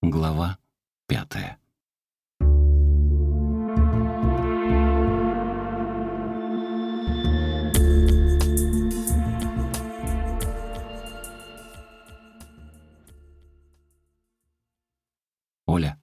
Глава пятая. Оля,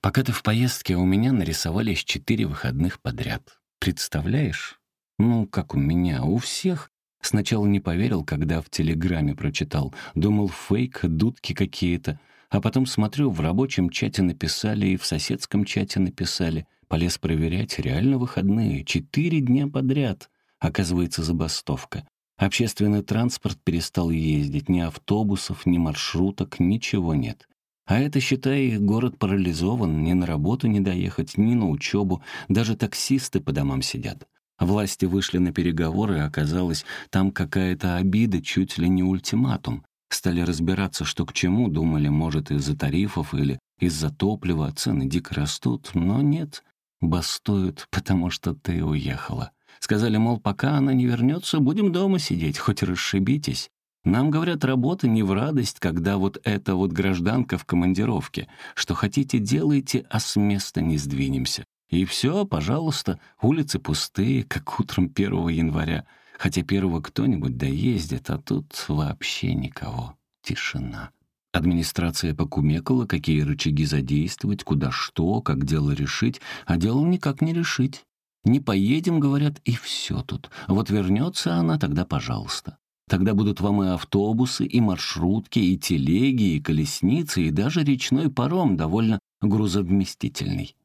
пока ты в поездке, у меня нарисовались четыре выходных подряд. Представляешь? Ну, как у меня, у всех. Сначала не поверил, когда в телеграме прочитал. Думал, фейк, дудки какие-то. А потом смотрю, в рабочем чате написали и в соседском чате написали. Полез проверять, реально выходные, четыре дня подряд. Оказывается, забастовка. Общественный транспорт перестал ездить, ни автобусов, ни маршруток, ничего нет. А это, считай, город парализован, ни на работу не доехать, ни на учебу, даже таксисты по домам сидят. Власти вышли на переговоры, оказалось, там какая-то обида, чуть ли не ультиматум. Стали разбираться, что к чему, думали, может, из-за тарифов или из-за топлива цены дико растут, но нет, бастуют, потому что ты уехала. Сказали, мол, пока она не вернется, будем дома сидеть, хоть расшибитесь. Нам, говорят, работа не в радость, когда вот эта вот гражданка в командировке. Что хотите, делайте, а с места не сдвинемся. И все, пожалуйста, улицы пустые, как утром 1 января. Хотя первого кто-нибудь доездит, а тут вообще никого. Тишина. Администрация покумекала, какие рычаги задействовать, куда что, как дело решить, а дело никак не решить. Не поедем, говорят, и все тут. Вот вернется она, тогда пожалуйста. Тогда будут вам и автобусы, и маршрутки, и телеги, и колесницы, и даже речной паром довольно грузовместительный.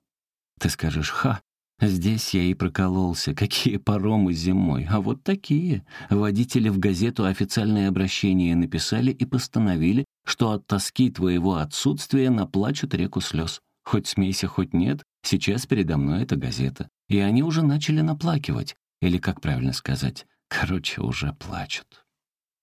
Ты скажешь, ха, Здесь я и прокололся. Какие паромы зимой, а вот такие. Водители в газету официальное обращение написали и постановили, что от тоски твоего отсутствия наплачут реку слез. Хоть смейся, хоть нет, сейчас передо мной эта газета. И они уже начали наплакивать. Или, как правильно сказать, короче, уже плачут.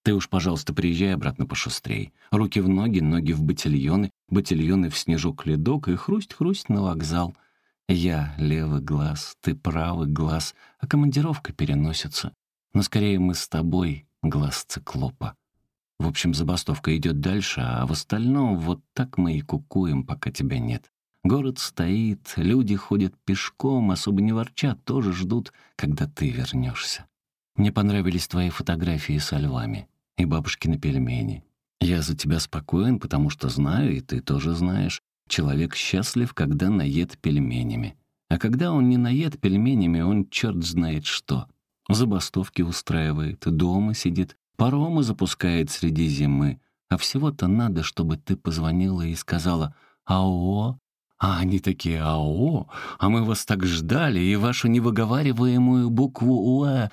Ты уж, пожалуйста, приезжай обратно пошустрей. Руки в ноги, ноги в батильоны, батильоны в снежок-ледок и хрусть-хрусть на вокзал — я — левый глаз, ты — правый глаз, а командировка переносится. Но скорее мы с тобой — глаз циклопа. В общем, забастовка идет дальше, а в остальном вот так мы и кукуем, пока тебя нет. Город стоит, люди ходят пешком, особо не ворчат, тоже ждут, когда ты вернешься. Мне понравились твои фотографии со львами и бабушкины пельмени. Я за тебя спокоен, потому что знаю, и ты тоже знаешь, Человек счастлив, когда наед пельменями. А когда он не наед пельменями, он черт знает что. Забастовки устраивает, дома сидит, паромы запускает среди зимы. А всего-то надо, чтобы ты позвонила и сказала «Ао». А они такие «Ао», а мы вас так ждали, и вашу невыговариваемую букву «Уэ».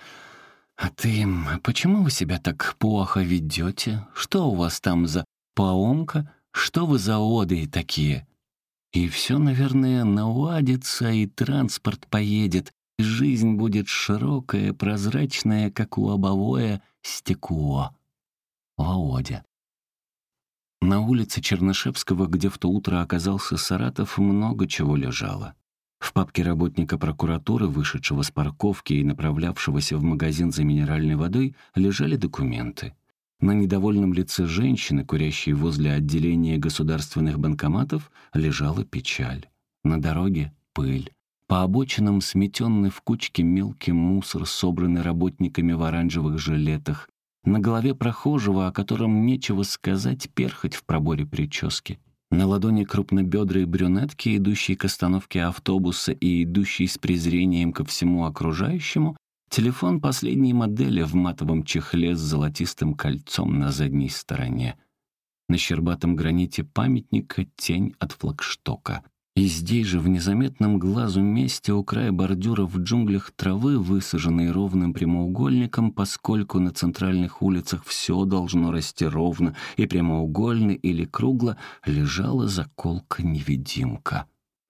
А ты им, почему вы себя так плохо ведете? Что у вас там за поомка? Что вы за оды такие? И все, наверное, наладится, и транспорт поедет, и жизнь будет широкая, прозрачная, как лобовое стекло. Володя. На улице Чернышевского, где в то утро оказался Саратов, много чего лежало. В папке работника прокуратуры, вышедшего с парковки и направлявшегося в магазин за минеральной водой, лежали документы. На недовольном лице женщины, курящей возле отделения государственных банкоматов, лежала печаль. На дороге — пыль. По обочинам сметенный в кучке мелкий мусор, собранный работниками в оранжевых жилетах. На голове прохожего, о котором нечего сказать, перхоть в проборе прически. На ладони крупнобедрой брюнетки, идущей к остановке автобуса и идущей с презрением ко всему окружающему, Телефон последней модели в матовом чехле с золотистым кольцом на задней стороне. На щербатом граните памятника тень от флагштока. И здесь же, в незаметном глазу месте у края бордюра в джунглях травы, высаженной ровным прямоугольником, поскольку на центральных улицах все должно расти ровно и прямоугольно или кругло, лежала заколка-невидимка.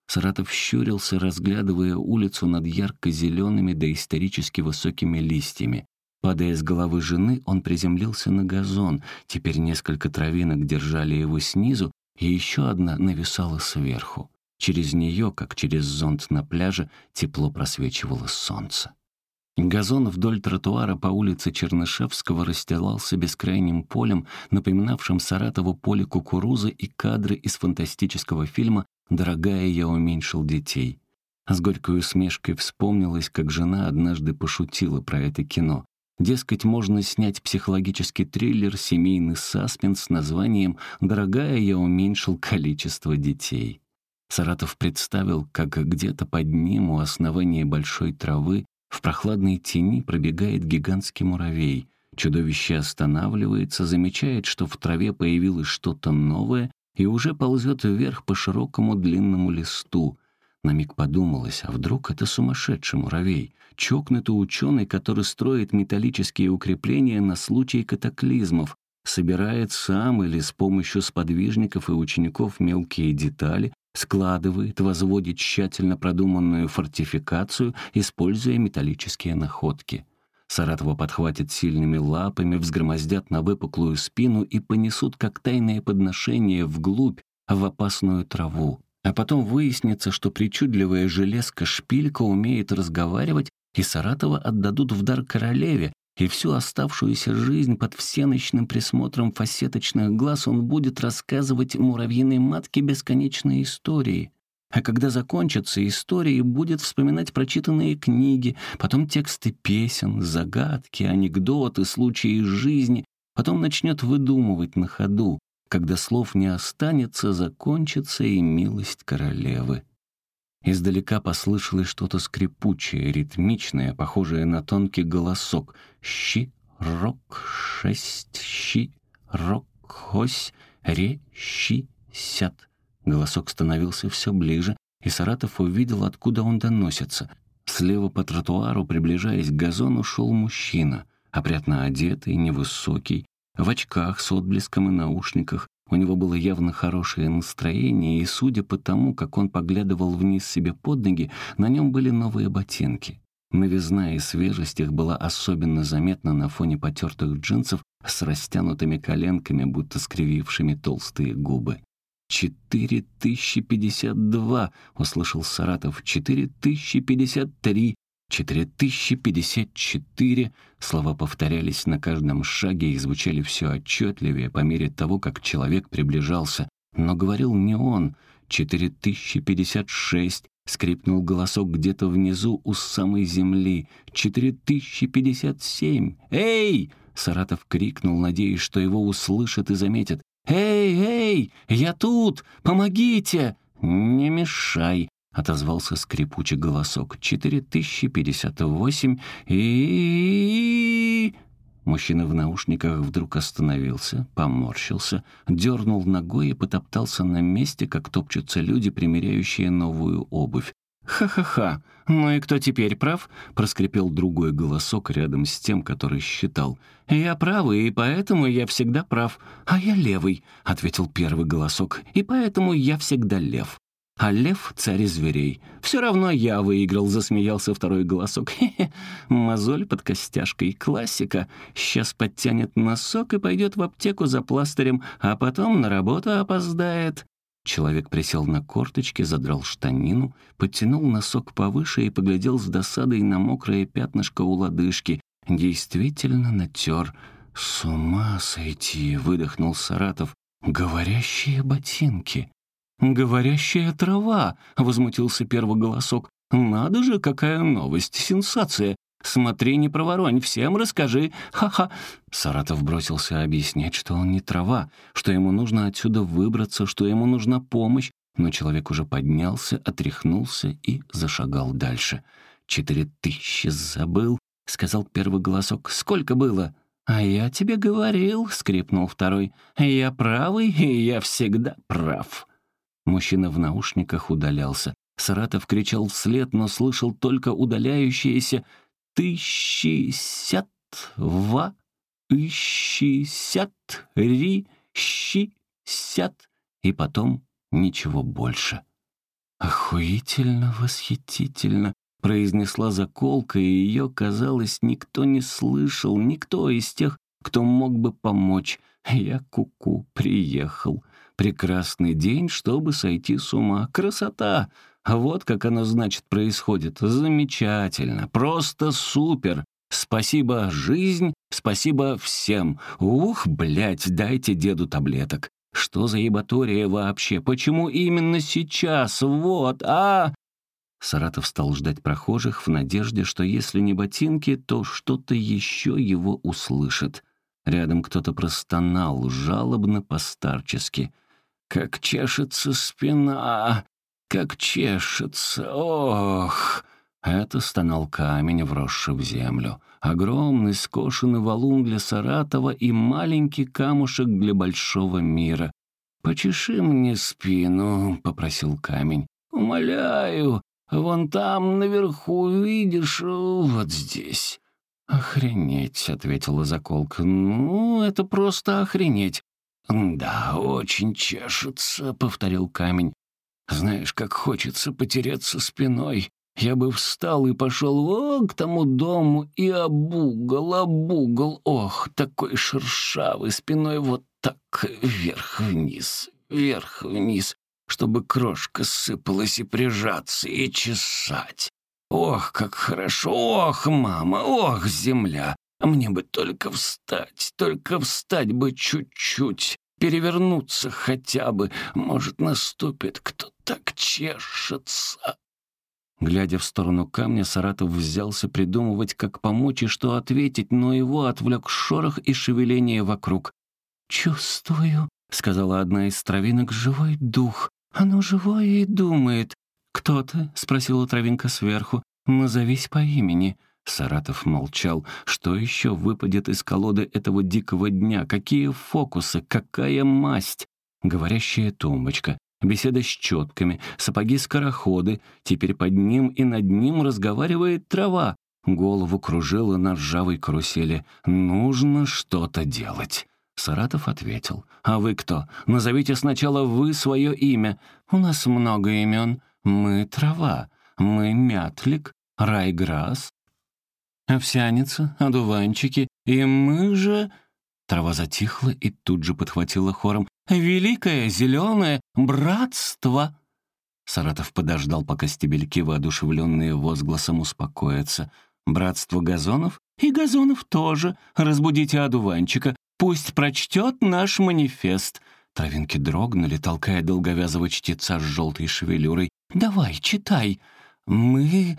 Саратов щурился, разглядывая улицу над ярко-зелеными доисторически высокими листьями. Падая с головы жены, он приземлился на газон. Теперь несколько травинок держали его снизу, и еще одна нависала сверху. Через нее, как через зонт на пляже, тепло просвечивало солнце. Газон вдоль тротуара по улице Чернышевского расстилался бескрайним полем, напоминавшим Саратову поле кукурузы и кадры из фантастического фильма «Дорогая, я уменьшил детей». С горькой усмешкой вспомнилось, как жена однажды пошутила про это кино. Дескать, можно снять психологический триллер «Семейный саспенс» с названием «Дорогая, я уменьшил количество детей». Саратов представил, как где-то под ним у основания большой травы в прохладной тени пробегает гигантский муравей. Чудовище останавливается, замечает, что в траве появилось что-то новое и уже ползет вверх по широкому длинному листу. На миг подумалось, а вдруг это сумасшедший муравей, чокнутый ученый, который строит металлические укрепления на случай катаклизмов, собирает сам или с помощью сподвижников и учеников мелкие детали, складывает, возводит тщательно продуманную фортификацию, используя металлические находки. Саратова подхватят сильными лапами, взгромоздят на выпуклую спину и понесут как тайное подношение вглубь, в опасную траву. А потом выяснится, что причудливая железка-шпилька умеет разговаривать, и Саратова отдадут в дар королеве, и всю оставшуюся жизнь под всеночным присмотром фасеточных глаз он будет рассказывать муравьиной матке бесконечные истории. А когда закончатся истории, будет вспоминать прочитанные книги, потом тексты песен, загадки, анекдоты, случаи из жизни, потом начнет выдумывать на ходу. Когда слов не останется, закончится и милость королевы. Издалека послышалось что-то скрипучее, ритмичное, похожее на тонкий голосок. «Щи, рок, шесть, щи, рок, хось, ре, щи, сят». Голосок становился все ближе, и Саратов увидел, откуда он доносится. Слева по тротуару, приближаясь к газону, шел мужчина, опрятно одетый, невысокий, в очках с отблеском и наушниках, у него было явно хорошее настроение, и, судя по тому, как он поглядывал вниз себе под ноги, на нем были новые ботинки. Новизна и свежесть их была особенно заметна на фоне потертых джинсов с растянутыми коленками, будто скривившими толстые губы. «Четыре тысячи пятьдесят два!» — услышал Саратов. «Четыре тысячи пятьдесят три!» Четыре тысячи пятьдесят четыре. Слова повторялись на каждом шаге и звучали все отчетливее по мере того, как человек приближался. Но говорил не он. Четыре тысячи пятьдесят шесть. Скрипнул голосок где-то внизу у самой земли. «Четыре тысячи пятьдесят семь! Эй!» Саратов крикнул, надеясь, что его услышат и заметят. «Эй, эй! Я тут! Помогите!» «Не мешай!» отозвался скрипучий голосок. «Четыре тысячи пятьдесят восемь и...» Мужчина в наушниках вдруг остановился, поморщился, дернул ногой и потоптался на месте, как топчутся люди, примеряющие новую обувь. «Ха-ха-ха! Ну и кто теперь прав?» — проскрипел другой голосок рядом с тем, который считал. «Я правый, и поэтому я всегда прав. А я левый», — ответил первый голосок, «и поэтому я всегда лев». А лев — царь зверей. Все равно я выиграл, засмеялся второй голосок. Хе-хе, мозоль под костяшкой, классика. Сейчас подтянет носок и пойдет в аптеку за пластырем, а потом на работу опоздает. Человек присел на корточки, задрал штанину, подтянул носок повыше и поглядел с досадой на мокрое пятнышко у лодыжки. Действительно натер. «С ума сойти!» — выдохнул Саратов. «Говорящие ботинки!» «Говорящая трава!» — возмутился первый голосок. «Надо же, какая новость, сенсация! Смотри, не проворонь, всем расскажи! Ха-ха!» Саратов бросился объяснять, что он не трава, что ему нужно отсюда выбраться, что ему нужна помощь, но человек уже поднялся, отряхнулся и зашагал дальше. «Четыре тысячи забыл», — сказал первый голосок. «Сколько было?» «А я тебе говорил», — скрипнул второй. «Я правый, и я всегда прав». Мужчина в наушниках удалялся. Саратов кричал вслед, но слышал только удаляющиеся «Тыщисят ва, ищисят ри, щисят» и потом ничего больше. «Охуительно, восхитительно», — произнесла заколка, и ее, казалось, никто не слышал, никто из тех, кто мог бы помочь. Я куку -ку, приехал. Прекрасный день, чтобы сойти с ума. Красота! Вот как оно, значит, происходит. Замечательно, просто супер. Спасибо, жизнь, спасибо всем. Ух, блядь, дайте деду таблеток. Что за ебатория вообще? Почему именно сейчас? Вот, а...» Саратов стал ждать прохожих в надежде, что если не ботинки, то что-то еще его услышит. Рядом кто-то простонал, жалобно постарчески. «Как чешется спина! Как чешется! Ох!» Это стонал камень, вросший в землю. Огромный скошенный валун для Саратова и маленький камушек для большого мира. «Почеши мне спину», — попросил камень. «Умоляю, вон там наверху видишь, вот здесь». «Охренеть», — ответила заколка. «Ну, это просто охренеть». «Да, очень чешется», — повторил камень. «Знаешь, как хочется потереться спиной. Я бы встал и пошел вон к тому дому и обугал, обугал. Ох, такой шершавый спиной вот так вверх-вниз, вверх-вниз, чтобы крошка сыпалась и прижаться, и чесать. Ох, как хорошо! Ох, мама! Ох, земля! Мне бы только встать, только встать бы чуть-чуть, перевернуться хотя бы. Может, наступит кто так чешется. Глядя в сторону камня, Саратов взялся придумывать, как помочь и что ответить, но его отвлек шорох и шевеление вокруг. «Чувствую», — сказала одна из травинок, — «живой дух. Оно живое и думает. «Кто ты?» — спросила травинка сверху. «Назовись по имени». Саратов молчал. Что еще выпадет из колоды этого дикого дня? Какие фокусы? Какая масть? Говорящая тумбочка, беседа с четками, сапоги-скороходы. Теперь под ним и над ним разговаривает трава. Голову кружила на ржавой карусели. «Нужно что-то делать». Саратов ответил. «А вы кто? Назовите сначала вы свое имя. У нас много имен. Мы трава, мы мятлик, райграсс, овсяница, одуванчики, и мы же...» Трава затихла и тут же подхватила хором. «Великое зеленое братство!» Саратов подождал, пока стебельки, воодушевленные возгласом, успокоятся. «Братство газонов? И газонов тоже. Разбудите одуванчика. Пусть прочтет наш манифест». Травинки дрогнули, толкая долговязого чтеца с желтой шевелюрой. «Давай, читай. Мы...»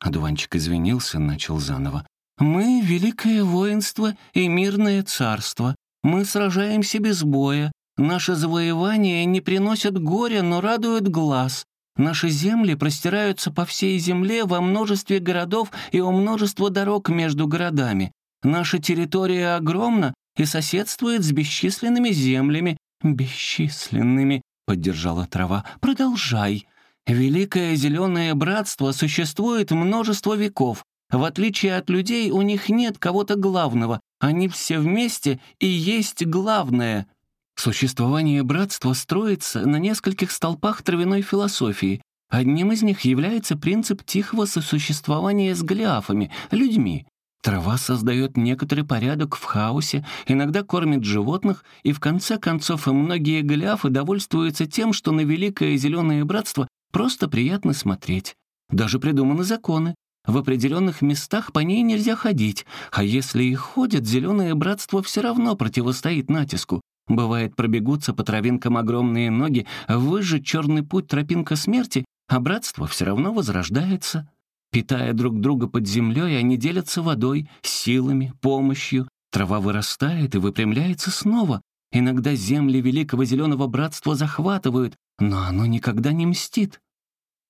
Одуванчик извинился, начал заново. «Мы — великое воинство и мирное царство. Мы сражаемся без боя. Наши завоевания не приносят горя, но радуют глаз. Наши земли простираются по всей земле во множестве городов и у множества дорог между городами. Наша территория огромна и соседствует с бесчисленными землями. Бесчисленными, — поддержала трава. Продолжай. Великое Зеленое Братство существует множество веков. В отличие от людей, у них нет кого-то главного. Они все вместе и есть главное. Существование братства строится на нескольких столпах травяной философии. Одним из них является принцип тихого сосуществования с голиафами, людьми. Трава создает некоторый порядок в хаосе, иногда кормит животных, и в конце концов многие голиафы довольствуются тем, что на Великое Зеленое Братство Просто приятно смотреть. Даже придуманы законы. В определенных местах по ней нельзя ходить, а если и ходят, зеленое братство все равно противостоит натиску. Бывает, пробегутся по травинкам огромные ноги, выжжет черный путь тропинка смерти, а братство все равно возрождается. Питая друг друга под землей, они делятся водой, силами, помощью. Трава вырастает и выпрямляется снова. Иногда земли Великого Зеленого Братства захватывают, но оно никогда не мстит.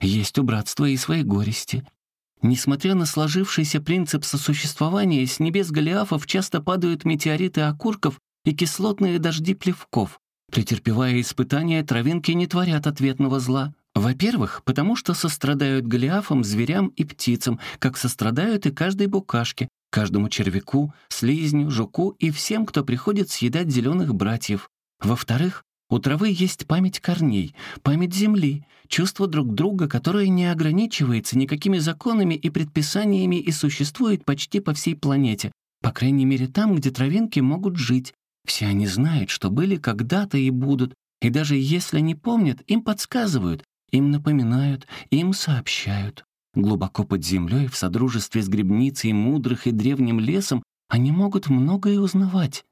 Есть у братства и свои горести. Несмотря на сложившийся принцип сосуществования, с небес Голиафов часто падают метеориты окурков и кислотные дожди плевков. Претерпевая испытания, травинки не творят ответного зла. Во-первых, потому что сострадают Голиафам, зверям и птицам, как сострадают и каждой букашке, каждому червяку, слизню, жуку и всем, кто приходит съедать зеленых братьев. Во-вторых, у травы есть память корней, память земли, чувство друг друга, которое не ограничивается никакими законами и предписаниями и существует почти по всей планете, по крайней мере там, где травинки могут жить. Все они знают, что были когда-то и будут, и даже если не помнят, им подсказывают, Им напоминают, им сообщают. Глубоко под землей, в содружестве с грибницей мудрых и древним лесом, они могут многое узнавать.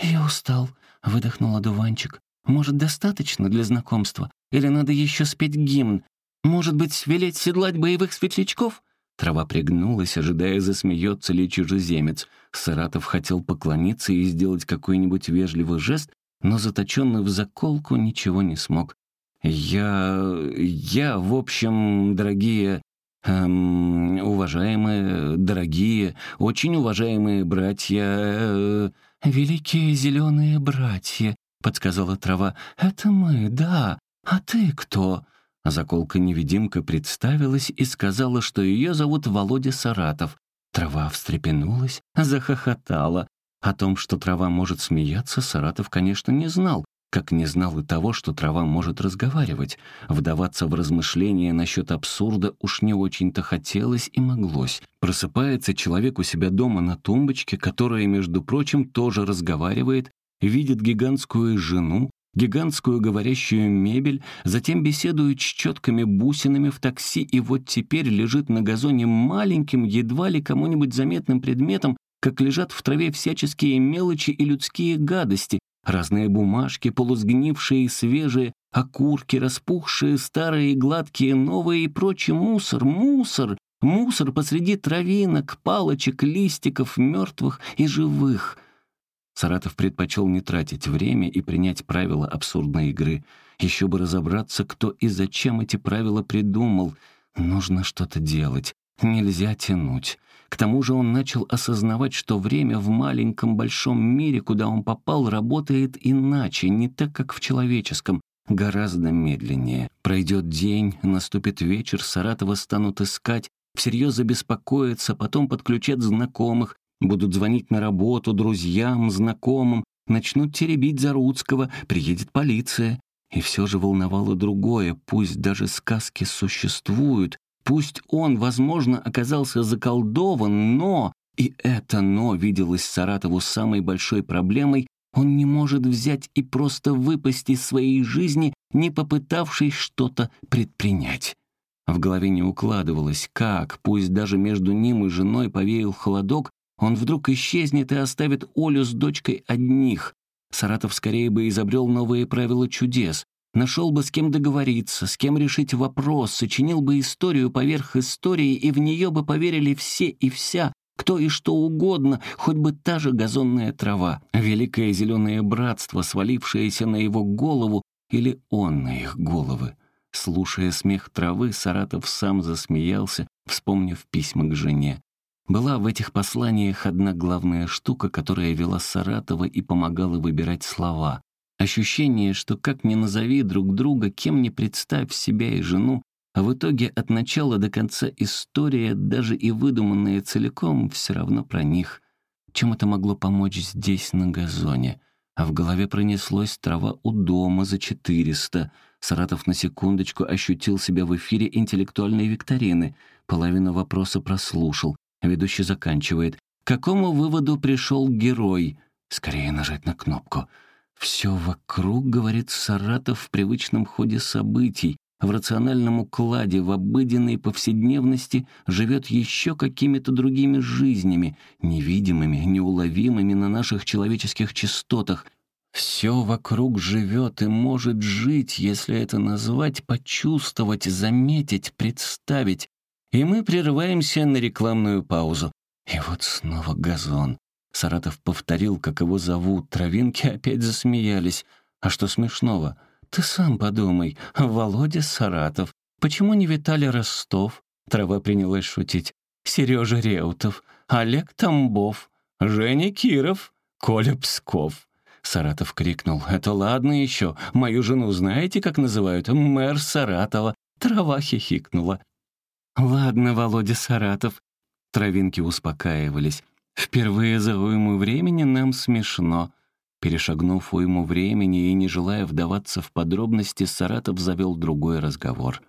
«Я устал», — выдохнул одуванчик. «Может, достаточно для знакомства? Или надо еще спеть гимн? Может быть, велеть седлать боевых светлячков?» Трава пригнулась, ожидая, засмеется ли чужеземец. Саратов хотел поклониться и сделать какой-нибудь вежливый жест, но заточенный в заколку ничего не смог. «Я... я, в общем, дорогие... Эм, уважаемые, дорогие, очень уважаемые братья...» э, «Великие зеленые братья», — подсказала трава. «Это мы, да. А ты кто?» Заколка-невидимка представилась и сказала, что ее зовут Володя Саратов. Трава встрепенулась, захохотала. О том, что трава может смеяться, Саратов, конечно, не знал, как не знал и того, что трава может разговаривать. Вдаваться в размышления насчет абсурда уж не очень-то хотелось и моглось. Просыпается человек у себя дома на тумбочке, которая, между прочим, тоже разговаривает, видит гигантскую жену, гигантскую говорящую мебель, затем беседует с четкими бусинами в такси и вот теперь лежит на газоне маленьким, едва ли кому-нибудь заметным предметом, как лежат в траве всяческие мелочи и людские гадости, разные бумажки, полусгнившие и свежие, окурки, распухшие, старые и гладкие, новые и прочий мусор, мусор, мусор посреди травинок, палочек, листиков, мертвых и живых — Саратов предпочел не тратить время и принять правила абсурдной игры. Еще бы разобраться, кто и зачем эти правила придумал. Нужно что-то делать. Нельзя тянуть. К тому же он начал осознавать, что время в маленьком большом мире, куда он попал, работает иначе, не так, как в человеческом, гораздо медленнее. Пройдет день, наступит вечер, Саратова станут искать, всерьез забеспокоятся, потом подключат знакомых, Будут звонить на работу друзьям, знакомым, начнут теребить Заруцкого, приедет полиция. И все же волновало другое, пусть даже сказки существуют, пусть он, возможно, оказался заколдован, но, и это «но» виделось Саратову самой большой проблемой, он не может взять и просто выпасть из своей жизни, не попытавшись что-то предпринять. В голове не укладывалось, как, пусть даже между ним и женой повеял холодок, он вдруг исчезнет и оставит Олю с дочкой одних. Саратов скорее бы изобрел новые правила чудес. Нашел бы с кем договориться, с кем решить вопрос, сочинил бы историю поверх истории, и в нее бы поверили все и вся, кто и что угодно, хоть бы та же газонная трава, великое зеленое братство, свалившееся на его голову, или он на их головы. Слушая смех травы, Саратов сам засмеялся, вспомнив письма к жене. Была в этих посланиях одна главная штука, которая вела Саратова и помогала выбирать слова. Ощущение, что как ни назови друг друга, кем ни представь себя и жену, а в итоге от начала до конца история, даже и выдуманная целиком, все равно про них. Чем это могло помочь здесь, на газоне? А в голове пронеслось трава у дома за четыреста. Саратов на секундочку ощутил себя в эфире интеллектуальной викторины. Половину вопроса прослушал. Ведущий заканчивает. К какому выводу пришел герой? Скорее нажать на кнопку. Все вокруг, говорит Саратов в привычном ходе событий, в рациональном укладе, в обыденной повседневности живет еще какими-то другими жизнями, невидимыми, неуловимыми на наших человеческих частотах. Все вокруг живет и может жить, если это назвать, почувствовать, заметить, представить. И мы прерываемся на рекламную паузу. И вот снова газон. Саратов повторил, как его зовут. Травинки опять засмеялись. А что смешного? Ты сам подумай. Володя Саратов. Почему не Виталий Ростов? Трава принялась шутить. Сережа Реутов. Олег Тамбов. Женя Киров. Коля Псков. Саратов крикнул. «Это ладно еще. Мою жену знаете, как называют? Мэр Саратова». Трава хихикнула. «Ладно, Володя Саратов». Травинки успокаивались. «Впервые за уйму времени нам смешно». Перешагнув уйму времени и не желая вдаваться в подробности, Саратов завел другой разговор.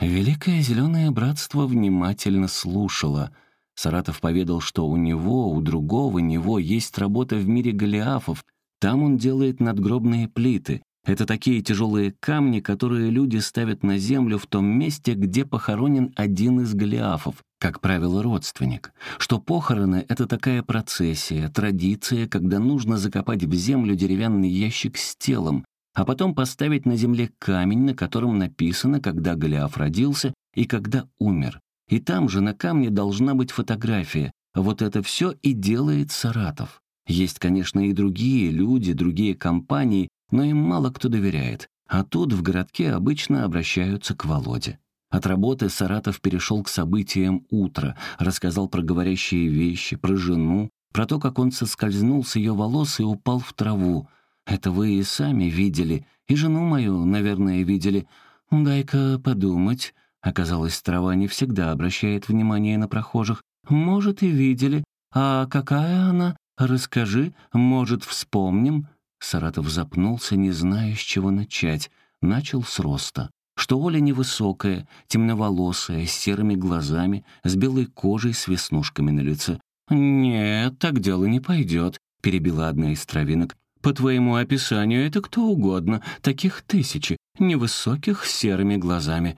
Великое Зеленое Братство внимательно слушало. Саратов поведал, что у него, у другого него есть работа в мире Голиафов. Там он делает надгробные плиты. Это такие тяжелые камни, которые люди ставят на землю в том месте, где похоронен один из Голиафов, как правило, родственник. Что похороны — это такая процессия, традиция, когда нужно закопать в землю деревянный ящик с телом, а потом поставить на земле камень, на котором написано, когда Голиаф родился и когда умер. И там же на камне должна быть фотография. Вот это все и делает Саратов. Есть, конечно, и другие люди, другие компании, но им мало кто доверяет, а тут в городке обычно обращаются к Володе. От работы Саратов перешел к событиям утра, рассказал про говорящие вещи, про жену, про то, как он соскользнул с ее волос и упал в траву. Это вы и сами видели, и жену мою, наверное, видели. Дай-ка подумать. Оказалось, трава не всегда обращает внимание на прохожих. Может, и видели. А какая она? Расскажи, может, вспомним. Саратов запнулся, не зная, с чего начать. Начал с роста. Что Оля невысокая, темноволосая, с серыми глазами, с белой кожей, с веснушками на лице. «Нет, так дело не пойдет», — перебила одна из травинок. «По твоему описанию это кто угодно, таких тысячи, невысоких, с серыми глазами».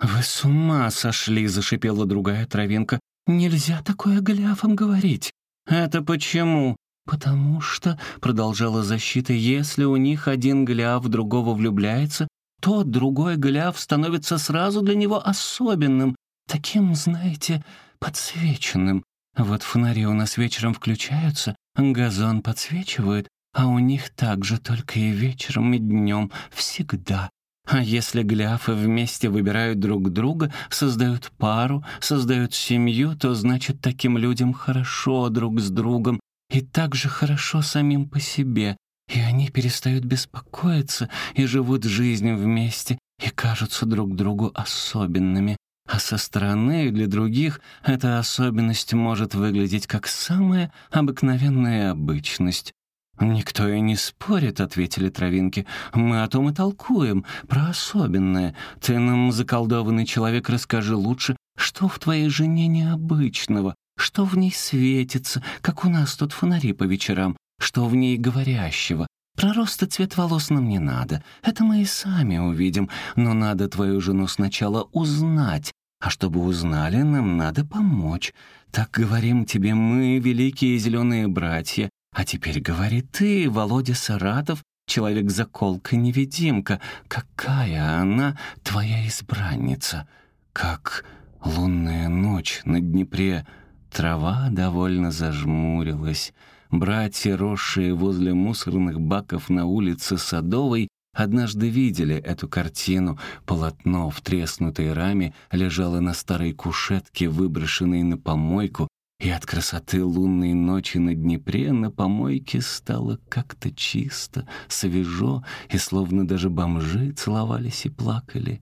«Вы с ума сошли», — зашипела другая травинка. «Нельзя такое гляфом говорить». «Это почему?» «Потому что», — продолжала защита, «если у них один гляв другого влюбляется, тот другой гляв становится сразу для него особенным, таким, знаете, подсвеченным. Вот фонари у нас вечером включаются, газон подсвечивают, а у них так же только и вечером, и днем, всегда. А если гляфы вместе выбирают друг друга, создают пару, создают семью, то значит таким людям хорошо друг с другом, и так же хорошо самим по себе, и они перестают беспокоиться и живут жизнь вместе и кажутся друг другу особенными. А со стороны для других эта особенность может выглядеть как самая обыкновенная обычность. «Никто и не спорит», — ответили травинки. «Мы о том и толкуем, про особенное. Ты нам, заколдованный человек, расскажи лучше, что в твоей жене необычного, что в ней светится, как у нас тут фонари по вечерам? Что в ней говорящего? Про рост и цвет волос нам не надо. Это мы и сами увидим. Но надо твою жену сначала узнать. А чтобы узнали, нам надо помочь. Так говорим тебе мы, великие зеленые братья. А теперь говори ты, Володя Саратов, человек-заколка-невидимка. Какая она твоя избранница? Как лунная ночь на Днепре — Трава довольно зажмурилась. Братья, росшие возле мусорных баков на улице Садовой, однажды видели эту картину. Полотно в треснутой раме лежало на старой кушетке, выброшенной на помойку, и от красоты лунной ночи на Днепре на помойке стало как-то чисто, свежо, и словно даже бомжи целовались и плакали.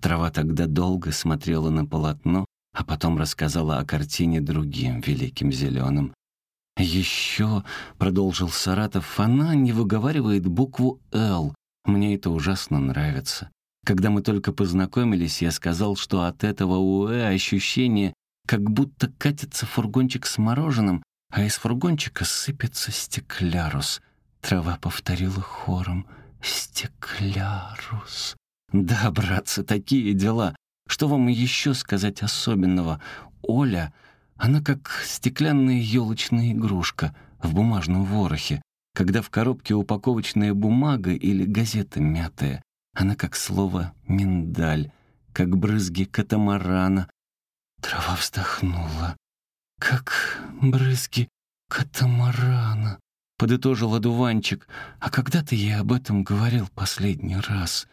Трава тогда долго смотрела на полотно, а потом рассказала о картине другим великим зеленым. «Еще», — продолжил Саратов, — «она не выговаривает букву «Л». Мне это ужасно нравится. Когда мы только познакомились, я сказал, что от этого УЭ ощущение, как будто катится фургончик с мороженым, а из фургончика сыпется стеклярус. Трава повторила хором «Стеклярус». «Да, братцы, такие дела. Что вам еще сказать особенного? Оля, она как стеклянная елочная игрушка в бумажном ворохе. Когда в коробке упаковочная бумага или газета мятая, она как слово «миндаль», как брызги катамарана. Трава вздохнула. «Как брызги катамарана», — подытожил одуванчик. «А когда ты ей об этом говорил последний раз?»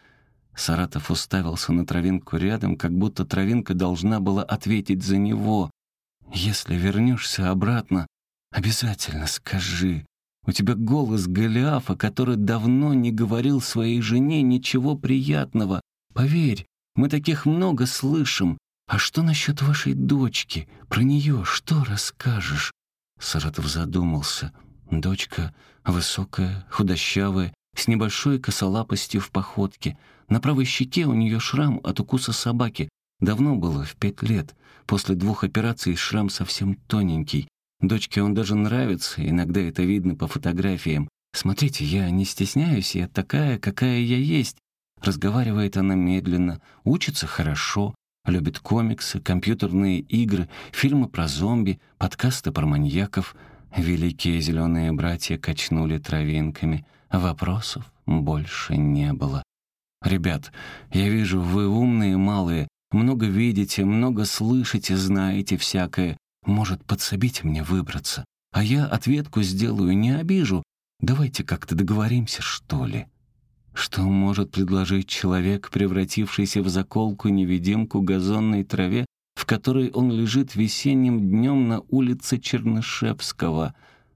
Саратов уставился на травинку рядом, как будто травинка должна была ответить за него. «Если вернешься обратно, обязательно скажи. У тебя голос Голиафа, который давно не говорил своей жене ничего приятного. Поверь, мы таких много слышим. А что насчет вашей дочки? Про нее что расскажешь?» Саратов задумался. Дочка высокая, худощавая, с небольшой косолапостью в походке — на правой щеке у нее шрам от укуса собаки. Давно было, в пять лет. После двух операций шрам совсем тоненький. Дочке он даже нравится, иногда это видно по фотографиям. Смотрите, я не стесняюсь, я такая, какая я есть. Разговаривает она медленно, учится хорошо, любит комиксы, компьютерные игры, фильмы про зомби, подкасты про маньяков. Великие зеленые братья качнули травинками. Вопросов больше не было. «Ребят, я вижу, вы умные малые, много видите, много слышите, знаете всякое. Может, подсобите мне выбраться? А я ответку сделаю, не обижу. Давайте как-то договоримся, что ли?» Что может предложить человек, превратившийся в заколку-невидимку газонной траве, в которой он лежит весенним днем на улице Чернышевского?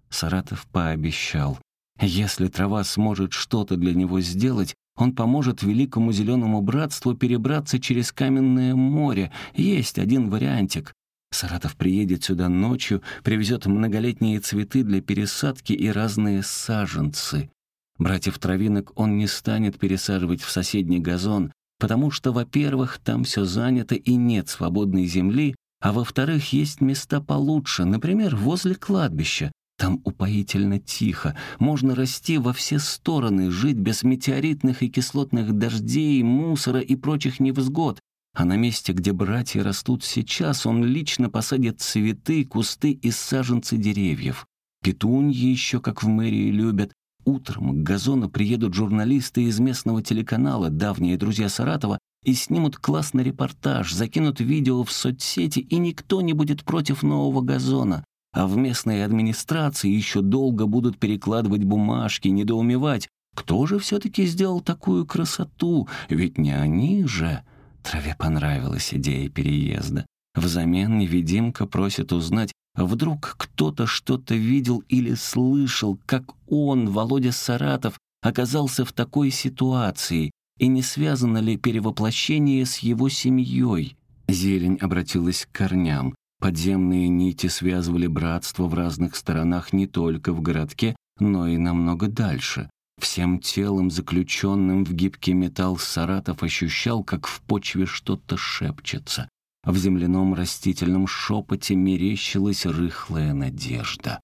Саратов пообещал. Если трава сможет что-то для него сделать, он поможет Великому Зеленому Братству перебраться через Каменное море. Есть один вариантик. Саратов приедет сюда ночью, привезет многолетние цветы для пересадки и разные саженцы. Братьев травинок он не станет пересаживать в соседний газон, потому что, во-первых, там все занято и нет свободной земли, а во-вторых, есть места получше, например, возле кладбища. Там упоительно тихо, можно расти во все стороны, жить без метеоритных и кислотных дождей, мусора и прочих невзгод, а на месте, где братья растут сейчас, он лично посадит цветы, кусты и саженцы деревьев. Петуньи еще, как в мэрии, любят. Утром к газону приедут журналисты из местного телеканала, давние друзья Саратова, и снимут классный репортаж, закинут видео в соцсети, и никто не будет против нового газона. А в местной администрации еще долго будут перекладывать бумажки, недоумевать, кто же все-таки сделал такую красоту, ведь не они же. Траве понравилась идея переезда. Взамен невидимка просит узнать, вдруг кто-то что-то видел или слышал, как он, Володя Саратов, оказался в такой ситуации, и не связано ли перевоплощение с его семьей. Зелень обратилась к корням. Подземные нити связывали братство в разных сторонах не только в городке, но и намного дальше. Всем телом, заключенным в гибкий металл, Саратов ощущал, как в почве что-то шепчется. В земляном растительном шепоте мерещилась рыхлая надежда.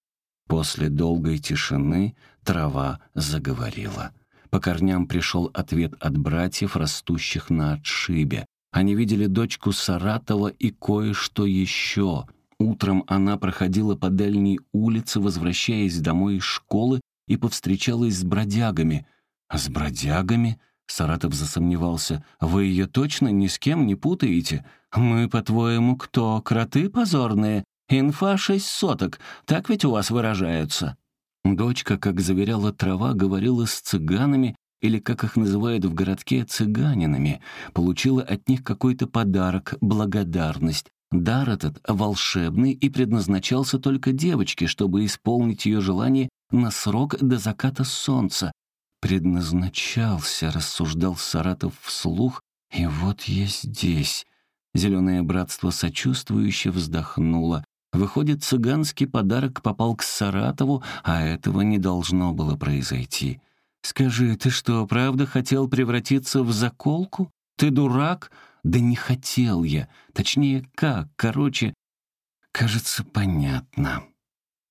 После долгой тишины трава заговорила. По корням пришел ответ от братьев, растущих на отшибе. Они видели дочку Саратова и кое-что еще. Утром она проходила по дальней улице, возвращаясь домой из школы, и повстречалась с бродягами. А с бродягами? Саратов засомневался. «Вы ее точно ни с кем не путаете? Мы, по-твоему, кто? Кроты позорные? Инфа шесть соток, так ведь у вас выражаются?» Дочка, как заверяла трава, говорила с цыганами, или, как их называют в городке, цыганинами, получила от них какой-то подарок, благодарность. Дар этот волшебный и предназначался только девочке, чтобы исполнить ее желание на срок до заката солнца. «Предназначался», — рассуждал Саратов вслух, «и вот я здесь». Зеленое братство сочувствующе вздохнуло. Выходит, цыганский подарок попал к Саратову, а этого не должно было произойти. «Скажи, ты что, правда хотел превратиться в заколку? Ты дурак?» «Да не хотел я. Точнее, как? Короче, кажется, понятно».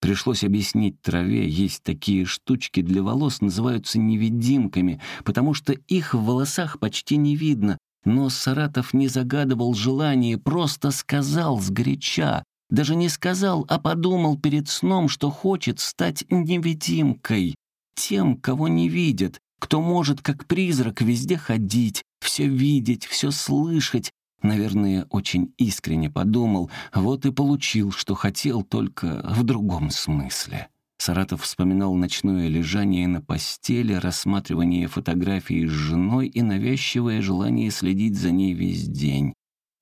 Пришлось объяснить траве, есть такие штучки для волос, называются невидимками, потому что их в волосах почти не видно. Но Саратов не загадывал желания, просто сказал сгоряча. Даже не сказал, а подумал перед сном, что хочет стать невидимкой. Тем, кого не видят, кто может, как призрак, везде ходить, все видеть, все слышать, Наверное, очень искренне подумал, вот и получил, что хотел, только в другом смысле. Саратов вспоминал ночное лежание на постели, рассматривание фотографии с женой и навязчивое желание следить за ней весь день.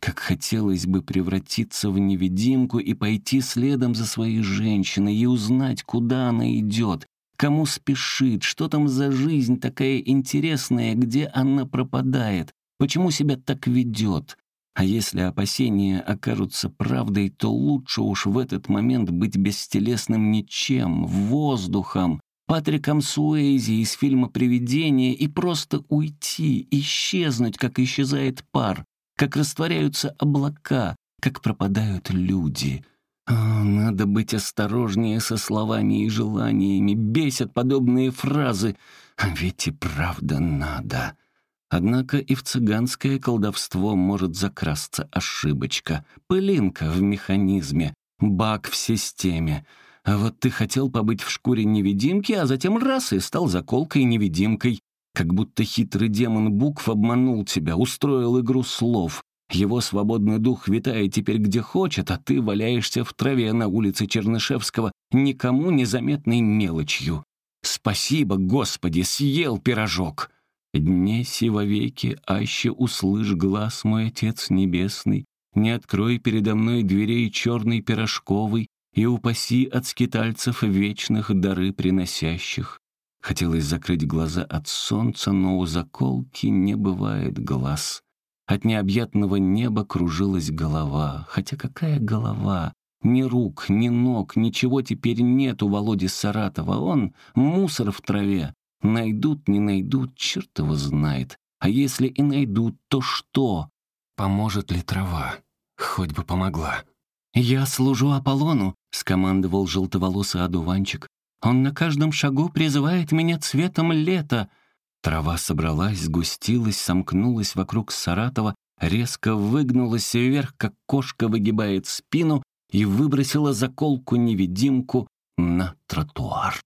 Как хотелось бы превратиться в невидимку и пойти следом за своей женщиной и узнать, куда она идет, кому спешит, что там за жизнь такая интересная, где она пропадает, почему себя так ведет. А если опасения окажутся правдой, то лучше уж в этот момент быть бестелесным ничем, воздухом, Патриком Суэйзи из фильма «Привидение» и просто уйти, исчезнуть, как исчезает пар, как растворяются облака, как пропадают люди. О, надо быть осторожнее со словами и желаниями, бесят подобные фразы. А ведь и правда надо. Однако и в цыганское колдовство может закрасться ошибочка. Пылинка в механизме, баг в системе. А вот ты хотел побыть в шкуре невидимки, а затем раз и стал заколкой-невидимкой. Как будто хитрый демон букв обманул тебя, устроил игру слов. Его свободный дух витает теперь где хочет, а ты валяешься в траве на улице Чернышевского никому незаметной мелочью. Спасибо, Господи, съел пирожок. Днеси вовеки, аще услышь глаз мой Отец Небесный, не открой передо мной дверей черной пирожковой и упаси от скитальцев вечных дары приносящих. Хотелось закрыть глаза от солнца, но у заколки не бывает глаз. От необъятного неба кружилась голова. Хотя какая голова? Ни рук, ни ног, ничего теперь нет у Володи Саратова. Он — мусор в траве. Найдут, не найдут, черт его знает. А если и найдут, то что? Поможет ли трава? Хоть бы помогла. «Я служу Аполлону», — скомандовал желтоволосый одуванчик. «Он на каждом шагу призывает меня цветом лета». Трава собралась, сгустилась, сомкнулась вокруг Саратова, резко выгнулась вверх, как кошка выгибает спину, и выбросила заколку-невидимку на тротуар.